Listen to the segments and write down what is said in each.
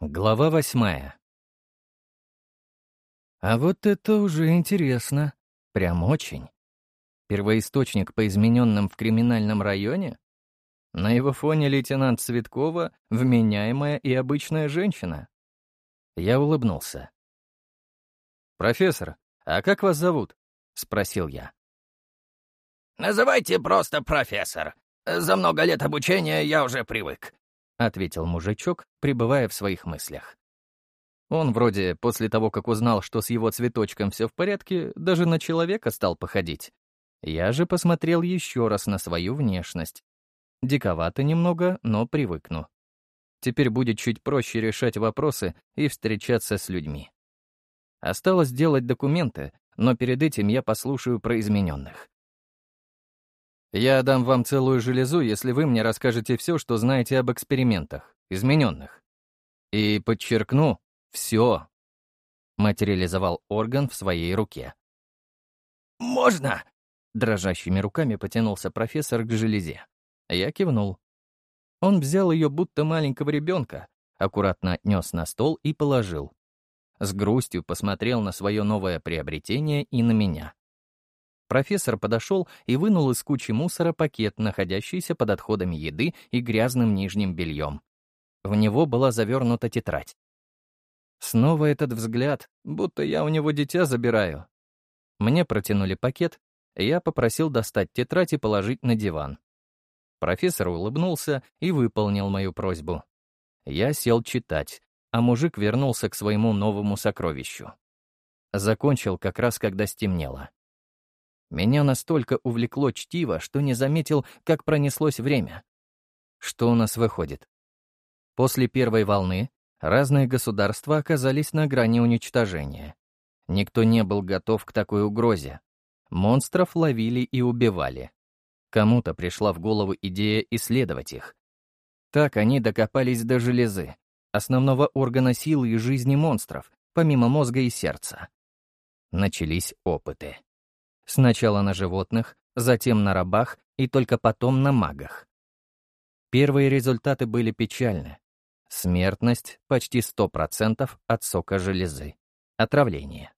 Глава восьмая. А вот это уже интересно. Прям очень. Первоисточник по измененным в криминальном районе? На его фоне лейтенант Цветкова — вменяемая и обычная женщина. Я улыбнулся. «Профессор, а как вас зовут?» — спросил я. «Называйте просто профессор. За много лет обучения я уже привык», — ответил мужичок, пребывая в своих мыслях. Он вроде после того, как узнал, что с его цветочком все в порядке, даже на человека стал походить. Я же посмотрел еще раз на свою внешность. Диковато немного, но привыкну. Теперь будет чуть проще решать вопросы и встречаться с людьми. Осталось сделать документы, но перед этим я послушаю про измененных. Я дам вам целую железу, если вы мне расскажете все, что знаете об экспериментах, измененных. И подчеркну, все. Материализовал орган в своей руке. «Можно?» Дрожащими руками потянулся профессор к железе. Я кивнул. Он взял ее будто маленького ребенка, аккуратно отнес на стол и положил. С грустью посмотрел на свое новое приобретение и на меня. Профессор подошел и вынул из кучи мусора пакет, находящийся под отходами еды и грязным нижним бельем. В него была завернута тетрадь. Снова этот взгляд, будто я у него дитя забираю. Мне протянули пакет, я попросил достать тетрадь и положить на диван. Профессор улыбнулся и выполнил мою просьбу. Я сел читать, а мужик вернулся к своему новому сокровищу. Закончил как раз, когда стемнело. Меня настолько увлекло чтиво, что не заметил, как пронеслось время. Что у нас выходит? После первой волны разные государства оказались на грани уничтожения. Никто не был готов к такой угрозе. Монстров ловили и убивали. Кому-то пришла в голову идея исследовать их. Так они докопались до железы, основного органа силы и жизни монстров, помимо мозга и сердца. Начались опыты. Сначала на животных, затем на рабах и только потом на магах. Первые результаты были печальны. Смертность почти 100% от сока железы. Отравление.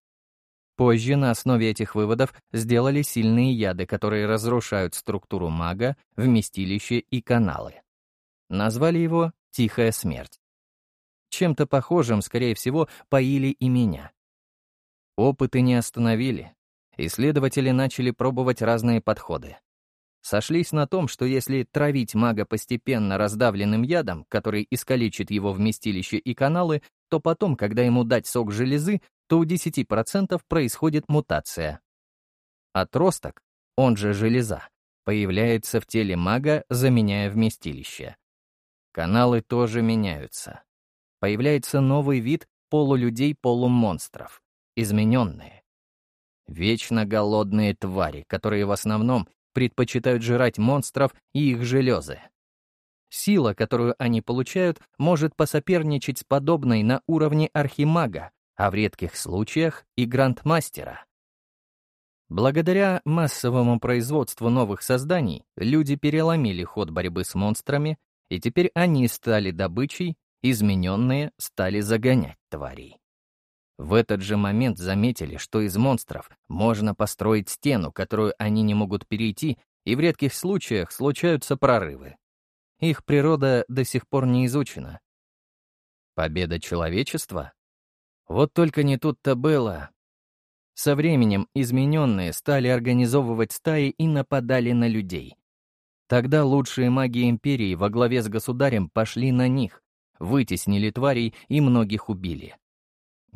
Позже на основе этих выводов сделали сильные яды, которые разрушают структуру мага, вместилище и каналы. Назвали его «Тихая смерть». Чем-то похожим, скорее всего, поили и меня. Опыты не остановили, исследователи начали пробовать разные подходы. Сошлись на том, что если травить мага постепенно раздавленным ядом, который искалечит его вместилище и каналы, то потом, когда ему дать сок железы, то у 10% происходит мутация. Отросток, он же железа, появляется в теле мага, заменяя вместилище. Каналы тоже меняются. Появляется новый вид полулюдей-полумонстров, измененные. Вечно голодные твари, которые в основном предпочитают жрать монстров и их железы. Сила, которую они получают, может посоперничать с подобной на уровне архимага, а в редких случаях и грандмастера. Благодаря массовому производству новых созданий люди переломили ход борьбы с монстрами, и теперь они стали добычей, измененные стали загонять тварей. В этот же момент заметили, что из монстров можно построить стену, которую они не могут перейти, и в редких случаях случаются прорывы. Их природа до сих пор не изучена. Победа человечества? Вот только не тут-то было. Со временем измененные стали организовывать стаи и нападали на людей. Тогда лучшие маги Империи во главе с государем пошли на них, вытеснили тварей и многих убили.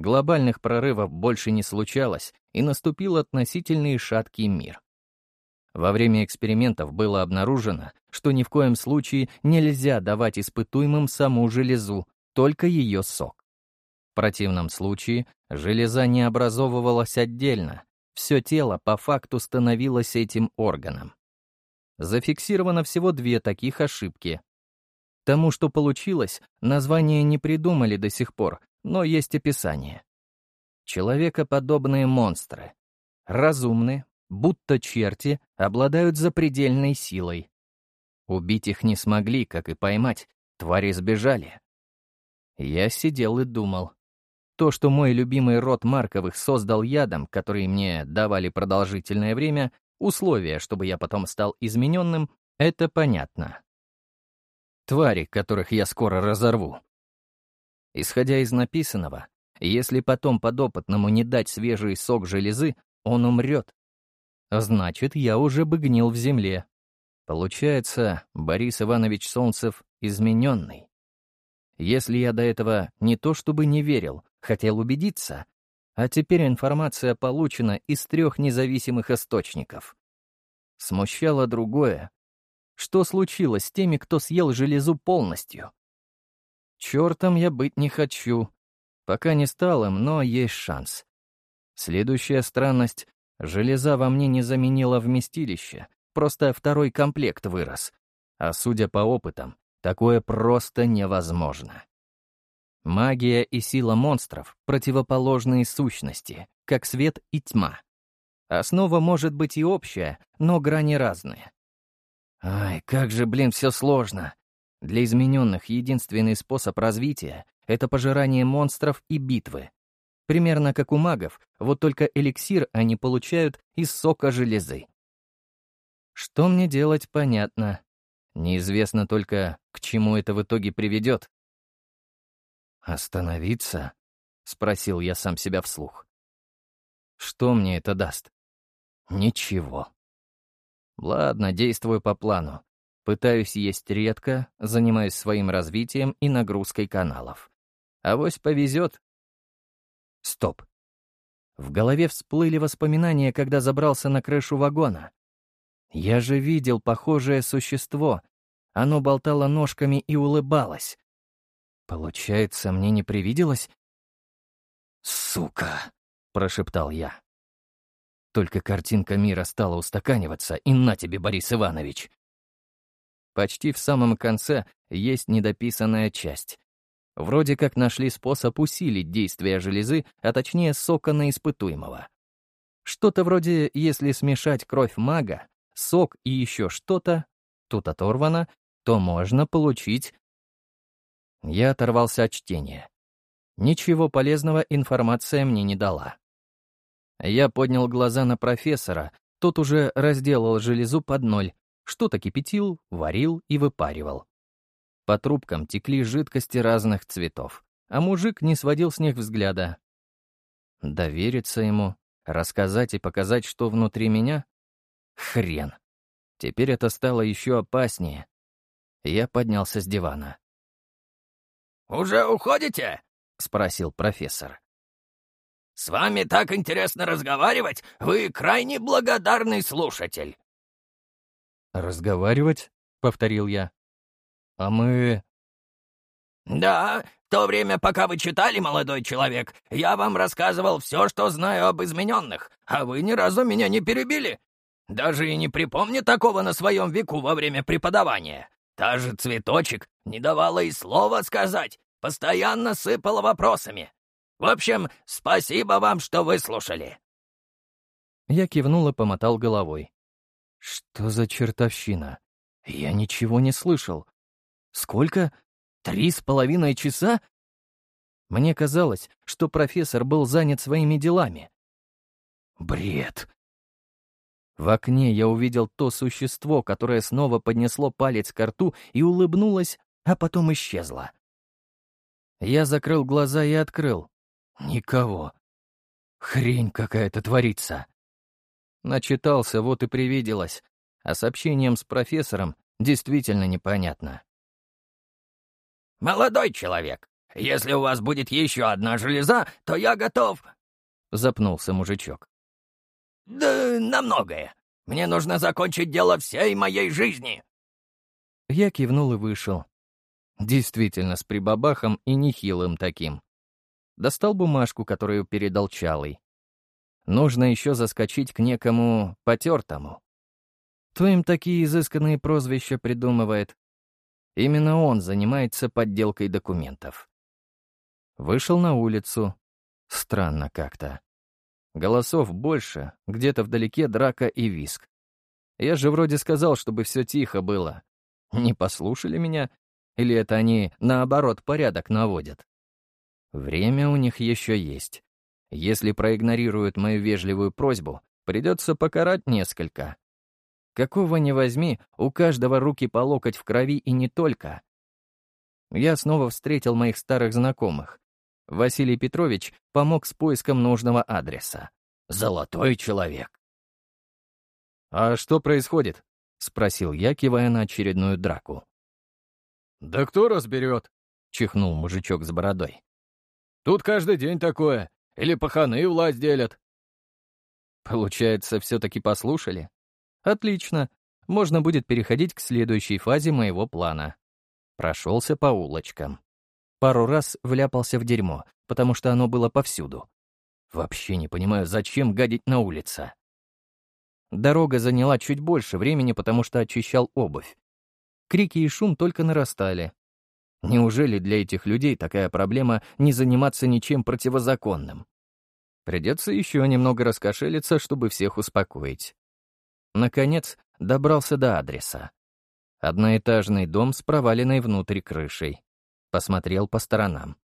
Глобальных прорывов больше не случалось, и наступил относительный шаткий мир. Во время экспериментов было обнаружено, что ни в коем случае нельзя давать испытуемым саму железу, только ее сок. В противном случае железа не образовывалась отдельно, все тело по факту становилось этим органом. Зафиксировано всего две таких ошибки. Тому, что получилось, название не придумали до сих пор, но есть описание. Человекоподобные монстры. Разумны, будто черти, обладают запредельной силой. Убить их не смогли, как и поймать, твари сбежали. Я сидел и думал. То, что мой любимый род Марковых создал ядом, который мне давали продолжительное время, условия, чтобы я потом стал измененным, это понятно. Твари, которых я скоро разорву. Исходя из написанного, если потом подопытному не дать свежий сок железы, он умрет. Значит, я уже бы гнил в земле. Получается, Борис Иванович Солнцев измененный. Если я до этого не то чтобы не верил, хотел убедиться, а теперь информация получена из трех независимых источников. Смущало другое. Что случилось с теми, кто съел железу полностью? Чертом я быть не хочу. Пока не стал им, но есть шанс. Следующая странность — железа во мне не заменила вместилище, просто второй комплект вырос. А судя по опытам, такое просто невозможно. Магия и сила монстров — противоположные сущности, как свет и тьма. Основа может быть и общая, но грани разные. Ай, как же, блин, все сложно. Для измененных единственный способ развития — это пожирание монстров и битвы. Примерно как у магов, вот только эликсир они получают из сока железы. Что мне делать, понятно. Неизвестно только, к чему это в итоге приведет. «Остановиться?» — спросил я сам себя вслух. «Что мне это даст?» «Ничего». Ладно, действую по плану. Пытаюсь есть редко, занимаюсь своим развитием и нагрузкой каналов. Авось повезет. Стоп. В голове всплыли воспоминания, когда забрался на крышу вагона. Я же видел похожее существо. Оно болтало ножками и улыбалось. Получается, мне не привиделось? «Сука!» — прошептал я. Только картинка мира стала устаканиваться, и на тебе, Борис Иванович. Почти в самом конце есть недописанная часть. Вроде как нашли способ усилить действие железы, а точнее сока на испытуемого. Что-то вроде, если смешать кровь мага, сок и еще что-то, тут оторвано, то можно получить я оторвался от чтения. Ничего полезного информация мне не дала. Я поднял глаза на профессора, тот уже разделал железу под ноль, что-то кипятил, варил и выпаривал. По трубкам текли жидкости разных цветов, а мужик не сводил с них взгляда. Довериться ему, рассказать и показать, что внутри меня? Хрен. Теперь это стало еще опаснее. Я поднялся с дивана. «Уже уходите?» — спросил профессор. «С вами так интересно разговаривать, вы крайне благодарный слушатель». «Разговаривать?» — повторил я. «А мы...» «Да, в то время, пока вы читали, молодой человек, я вам рассказывал все, что знаю об измененных, а вы ни разу меня не перебили. Даже и не припомню такого на своем веку во время преподавания. Та же цветочек не давала и слова сказать, постоянно сыпала вопросами. В общем, спасибо вам, что выслушали». Я кивнул и помотал головой. «Что за чертовщина? Я ничего не слышал. Сколько? Три с половиной часа?» Мне казалось, что профессор был занят своими делами. Бред. В окне я увидел то существо, которое снова поднесло палец к рту и улыбнулось, а потом исчезло. Я закрыл глаза и открыл. Никого. Хрень какая-то творится. Начитался, вот и привиделось. А сообщением с профессором действительно непонятно. «Молодой человек, если у вас будет еще одна железа, то я готов...» — запнулся мужичок. «Да на многое. Мне нужно закончить дело всей моей жизни». Я кивнул и вышел. Действительно, с прибабахом и нехилым таким. Достал бумажку, которую передал Чалый. Нужно еще заскочить к некому потертому. Кто им такие изысканные прозвища придумывает? Именно он занимается подделкой документов. Вышел на улицу. Странно как-то. Голосов больше, где-то вдалеке драка и виск. Я же вроде сказал, чтобы все тихо было. Не послушали меня? Или это они, наоборот, порядок наводят? Время у них еще есть. Если проигнорируют мою вежливую просьбу, придется покарать несколько. Какого ни возьми, у каждого руки по локоть в крови и не только. Я снова встретил моих старых знакомых. Василий Петрович помог с поиском нужного адреса. Золотой человек. «А что происходит?» — спросил я, кивая на очередную драку. «Да кто разберет?» — чихнул мужичок с бородой. «Тут каждый день такое. Или паханы власть делят». Получается, все-таки послушали? Отлично. Можно будет переходить к следующей фазе моего плана. Прошелся по улочкам. Пару раз вляпался в дерьмо, потому что оно было повсюду. Вообще не понимаю, зачем гадить на улице. Дорога заняла чуть больше времени, потому что очищал обувь. Крики и шум только нарастали. Неужели для этих людей такая проблема не заниматься ничем противозаконным? Придется еще немного раскошелиться, чтобы всех успокоить. Наконец, добрался до адреса. Одноэтажный дом с проваленной внутрь крышей. Посмотрел по сторонам.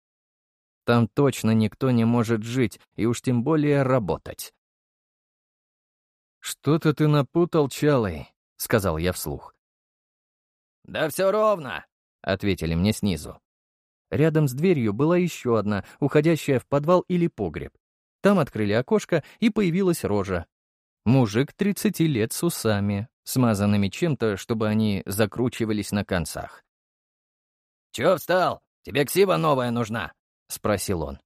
Там точно никто не может жить и уж тем более работать. «Что-то ты напутал, Чалый», — сказал я вслух. «Да все ровно», — ответили мне снизу. Рядом с дверью была еще одна, уходящая в подвал или погреб. Там открыли окошко, и появилась рожа. Мужик 30 лет с усами, смазанными чем-то, чтобы они закручивались на концах. «Чё встал? Тебе ксива новая нужна?» — спросил он.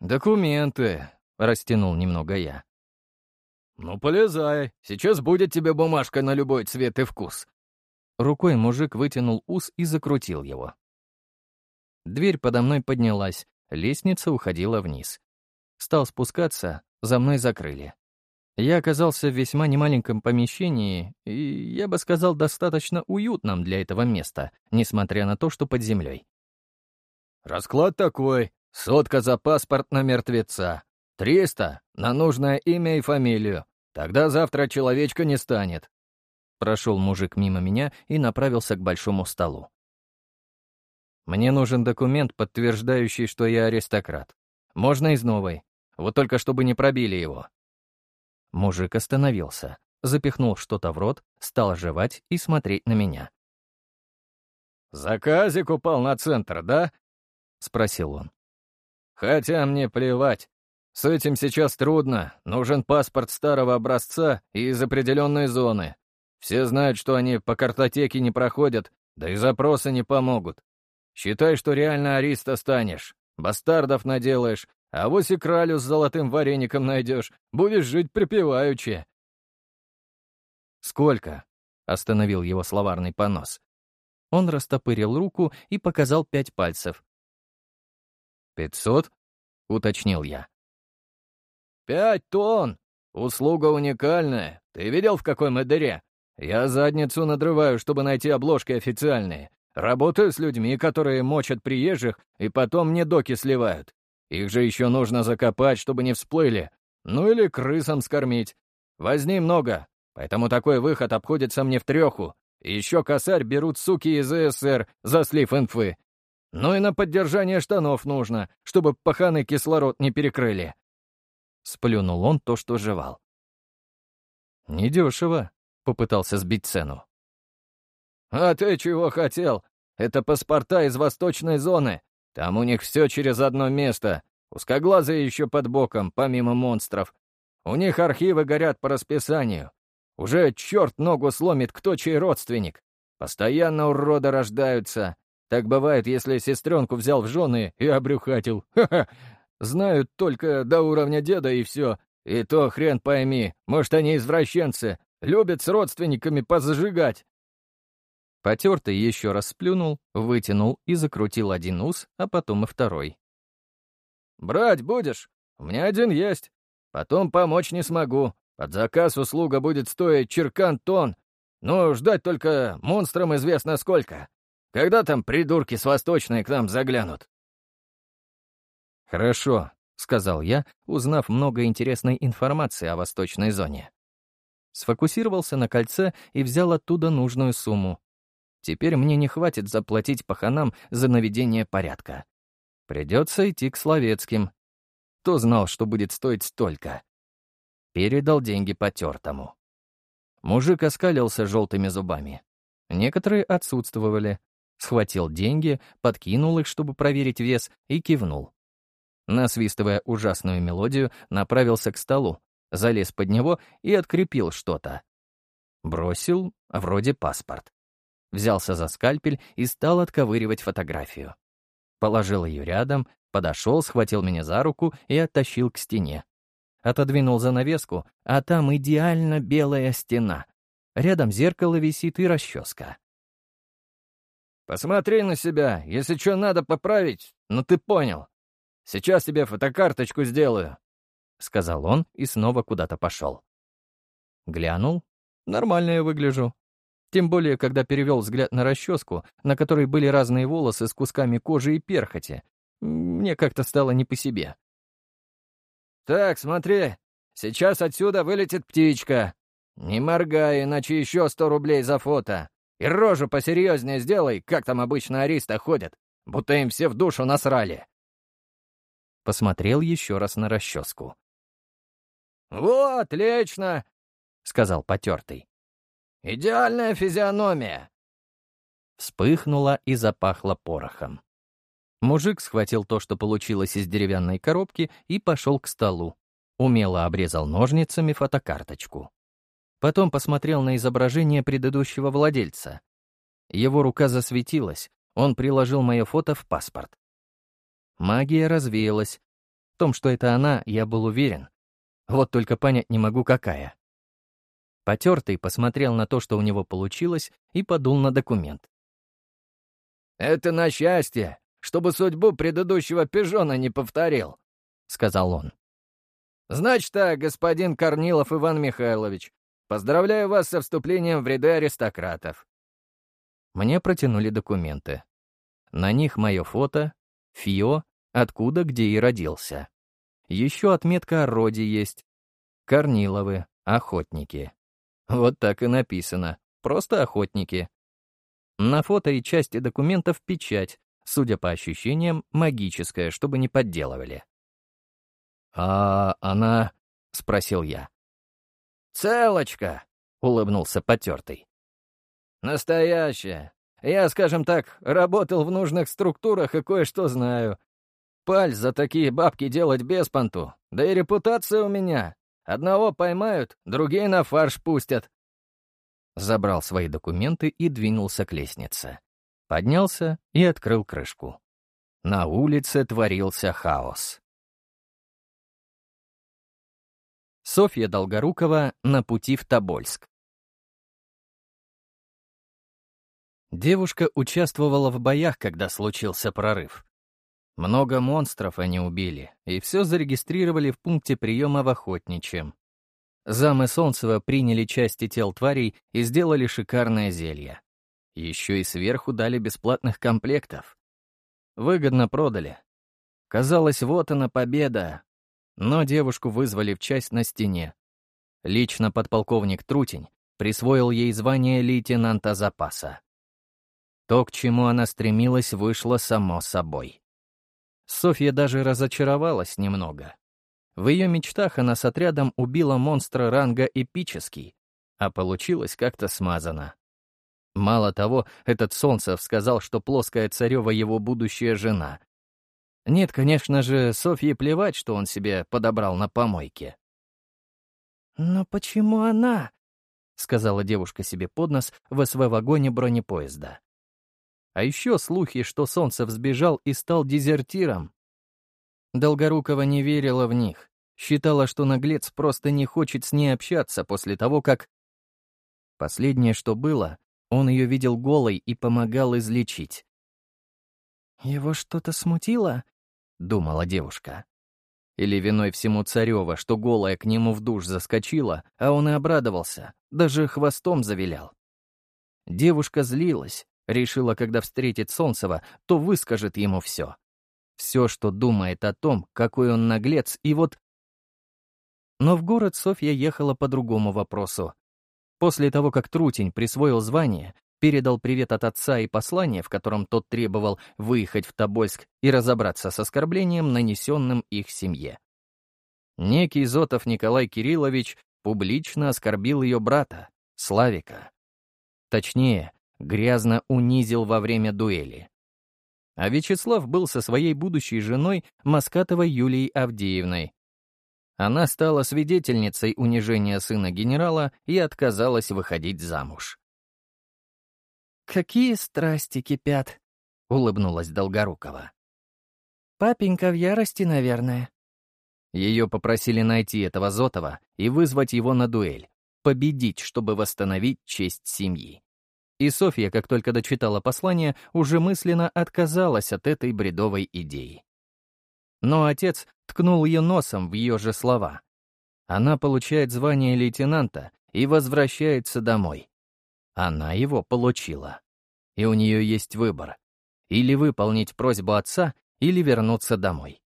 «Документы», — растянул немного я. «Ну, полезай, сейчас будет тебе бумажка на любой цвет и вкус». Рукой мужик вытянул ус и закрутил его. Дверь подо мной поднялась, лестница уходила вниз. Стал спускаться, за мной закрыли. Я оказался в весьма немаленьком помещении, и, я бы сказал, достаточно уютном для этого места, несмотря на то, что под землей. «Расклад такой. Сотка за паспорт на мертвеца. Триста на нужное имя и фамилию. Тогда завтра человечка не станет». Прошел мужик мимо меня и направился к большому столу. «Мне нужен документ, подтверждающий, что я аристократ. Можно из новой. Вот только чтобы не пробили его». Мужик остановился, запихнул что-то в рот, стал жевать и смотреть на меня. «Заказик упал на центр, да?» — спросил он. «Хотя мне плевать. С этим сейчас трудно. Нужен паспорт старого образца и из определенной зоны. Все знают, что они по картотеке не проходят, да и запросы не помогут. Считай, что реально ариста станешь. Бастардов наделаешь, а вось и кралю с золотым вареником найдешь, будешь жить припеваючи». «Сколько?» — остановил его словарный понос. Он растопырил руку и показал пять пальцев. «Пятьсот?» — уточнил я. «Пять тонн! Услуга уникальная. Ты видел, в какой мы дыре? Я задницу надрываю, чтобы найти обложки официальные. Работаю с людьми, которые мочат приезжих и потом мне доки сливают. Их же еще нужно закопать, чтобы не всплыли. Ну или крысам скормить. Возни много, поэтому такой выход обходится мне в треху. Еще косарь берут суки из СССР за слив инфы. Ну и на поддержание штанов нужно, чтобы паханы кислород не перекрыли. Сплюнул он то, что жевал. «Недешево», — попытался сбить цену. «А ты чего хотел? Это паспорта из восточной зоны. Там у них все через одно место. Узкоглазые еще под боком, помимо монстров. У них архивы горят по расписанию. Уже черт ногу сломит, кто чей родственник. Постоянно уроды рождаются. Так бывает, если сестренку взял в жены и обрюхатил. Ха-ха. Знают только до уровня деда и все. И то хрен пойми, может, они извращенцы, любят с родственниками позажигать. Потертый еще раз сплюнул, вытянул и закрутил один ус, а потом и второй. «Брать будешь? У меня один есть. Потом помочь не смогу. Под заказ услуга будет стоить черкан тонн. Но ждать только монстрам известно сколько. Когда там придурки с Восточной к нам заглянут?» «Хорошо», — сказал я, узнав много интересной информации о Восточной зоне. Сфокусировался на кольце и взял оттуда нужную сумму. Теперь мне не хватит заплатить паханам за наведение порядка. Придется идти к Словецким. Кто знал, что будет стоить столько? Передал деньги потертому. Мужик оскалился желтыми зубами. Некоторые отсутствовали. Схватил деньги, подкинул их, чтобы проверить вес, и кивнул. Насвистывая ужасную мелодию, направился к столу, залез под него и открепил что-то. Бросил, вроде паспорт. Взялся за скальпель и стал отковыривать фотографию. Положил ее рядом, подошел, схватил меня за руку и оттащил к стене. Отодвинул занавеску, а там идеально белая стена. Рядом зеркало висит и расческа. «Посмотри на себя, если что надо поправить, ну ты понял. Сейчас тебе фотокарточку сделаю», — сказал он и снова куда-то пошел. Глянул. Нормально я выгляжу. Тем более, когда перевел взгляд на расческу, на которой были разные волосы с кусками кожи и перхоти, мне как-то стало не по себе. «Так, смотри, сейчас отсюда вылетит птичка. Не моргай, иначе еще сто рублей за фото. И рожу посерьезнее сделай, как там обычно аристы ходят, будто им все в душу насрали». Посмотрел еще раз на расческу. «Вот, отлично!» — сказал потертый. Идеальная физиономия!» Вспыхнула и запахло порохом. Мужик схватил то, что получилось из деревянной коробки, и пошел к столу. Умело обрезал ножницами фотокарточку. Потом посмотрел на изображение предыдущего владельца. Его рука засветилась, он приложил мое фото в паспорт. Магия развеялась. В том, что это она, я был уверен. Вот только понять не могу, какая. Потертый посмотрел на то, что у него получилось, и подул на документ. «Это на счастье, чтобы судьбу предыдущего пижона не повторил», — сказал он. «Значит так, господин Корнилов Иван Михайлович, поздравляю вас со вступлением в ряды аристократов». Мне протянули документы. На них мое фото, ФИО, откуда, где и родился. Еще отметка о роде есть. Корниловы, охотники. Вот так и написано. Просто охотники. На фото и части документов печать, судя по ощущениям, магическая, чтобы не подделывали. «А она...» — спросил я. «Целочка!» — улыбнулся потертый. «Настоящая. Я, скажем так, работал в нужных структурах и кое-что знаю. Паль за такие бабки делать без понту, да и репутация у меня. Одного поймают, другие на фарш пустят. Забрал свои документы и двинулся к лестнице. Поднялся и открыл крышку. На улице творился хаос. Софья Долгорукова на пути в Тобольск. Девушка участвовала в боях, когда случился прорыв. Много монстров они убили, и все зарегистрировали в пункте приема в Охотничьем. Замы Солнцева приняли части тел тварей и сделали шикарное зелье. Еще и сверху дали бесплатных комплектов. Выгодно продали. Казалось, вот она победа. Но девушку вызвали в часть на стене. Лично подполковник Трутень присвоил ей звание лейтенанта запаса. То, к чему она стремилась, вышло само собой. Софья даже разочаровалась немного. В ее мечтах она с отрядом убила монстра ранга эпический, а получилось как-то смазано. Мало того, этот Солнцев сказал, что плоская царева его будущая жена. Нет, конечно же, Софье плевать, что он себе подобрал на помойке. «Но почему она?» — сказала девушка себе под нос в СВ-вагоне бронепоезда. А еще слухи, что Солнцев сбежал и стал дезертиром. Долгорукова не верила в них, считала, что наглец просто не хочет с ней общаться после того, как... Последнее, что было, он ее видел голой и помогал излечить. «Его что-то смутило?» — думала девушка. Или виной всему Царева, что голая к нему в душ заскочила, а он и обрадовался, даже хвостом завилял. Девушка злилась, Решила, когда встретит Солнцева, то выскажет ему все. Все, что думает о том, какой он наглец, и вот... Но в город Софья ехала по другому вопросу. После того, как Трутень присвоил звание, передал привет от отца и послание, в котором тот требовал выехать в Тобольск и разобраться с оскорблением, нанесенным их семье. Некий Зотов Николай Кириллович публично оскорбил ее брата, Славика. Точнее, грязно унизил во время дуэли. А Вячеслав был со своей будущей женой Маскатовой Юлией Авдеевной. Она стала свидетельницей унижения сына генерала и отказалась выходить замуж. «Какие страсти кипят!» — улыбнулась Долгорукова. «Папенька в ярости, наверное». Ее попросили найти этого Зотова и вызвать его на дуэль, победить, чтобы восстановить честь семьи. И Софья, как только дочитала послание, уже мысленно отказалась от этой бредовой идеи. Но отец ткнул ее носом в ее же слова. Она получает звание лейтенанта и возвращается домой. Она его получила. И у нее есть выбор. Или выполнить просьбу отца, или вернуться домой.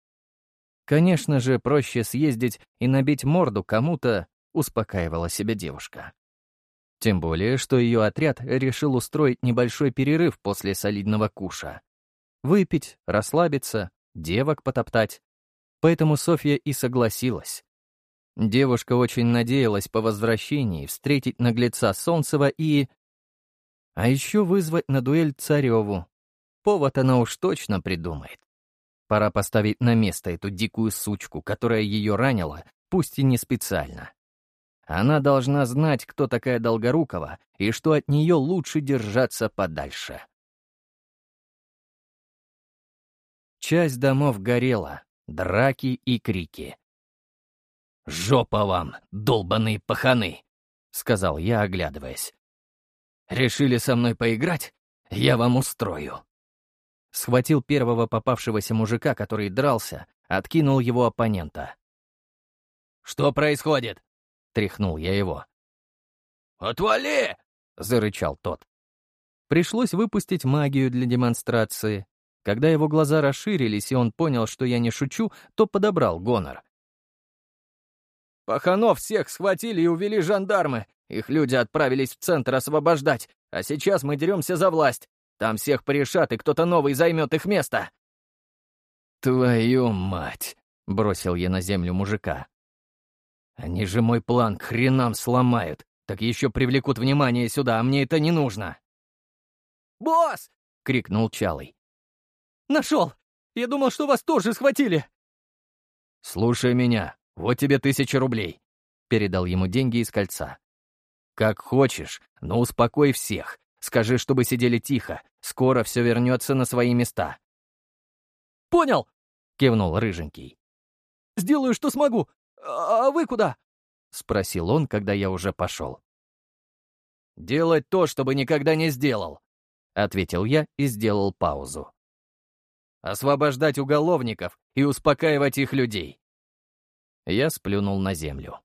Конечно же, проще съездить и набить морду кому-то, успокаивала себя девушка. Тем более, что ее отряд решил устроить небольшой перерыв после солидного куша. Выпить, расслабиться, девок потоптать. Поэтому Софья и согласилась. Девушка очень надеялась по возвращении встретить наглеца Солнцева и а еще вызвать на дуэль Цареву. Повод она уж точно придумает. Пора поставить на место эту дикую сучку, которая ее ранила, пусть и не специально. Она должна знать, кто такая Долгорукова, и что от нее лучше держаться подальше. Часть домов горела, драки и крики. «Жопа вам, долбаные паханы!» — сказал я, оглядываясь. Решили со мной поиграть? Я вам устрою». Схватил первого попавшегося мужика, который дрался, откинул его оппонента. «Что происходит?» — тряхнул я его. «Отвали!» — зарычал тот. Пришлось выпустить магию для демонстрации. Когда его глаза расширились, и он понял, что я не шучу, то подобрал гонор. «Паханов всех схватили и увели жандармы. Их люди отправились в центр освобождать, а сейчас мы деремся за власть. Там всех порешат, и кто-то новый займет их место». «Твою мать!» — бросил я на землю мужика. «Они же мой план к хренам сломают, так еще привлекут внимание сюда, а мне это не нужно». «Босс!» — крикнул Чалый. «Нашел! Я думал, что вас тоже схватили!» «Слушай меня, вот тебе тысяча рублей», — передал ему деньги из кольца. Как хочешь, но успокой всех. Скажи, чтобы сидели тихо. Скоро все вернется на свои места. «Понял!» — кивнул Рыженький. «Сделаю, что смогу. А вы куда?» — спросил он, когда я уже пошел. «Делать то, чтобы никогда не сделал», — ответил я и сделал паузу. «Освобождать уголовников и успокаивать их людей». Я сплюнул на землю.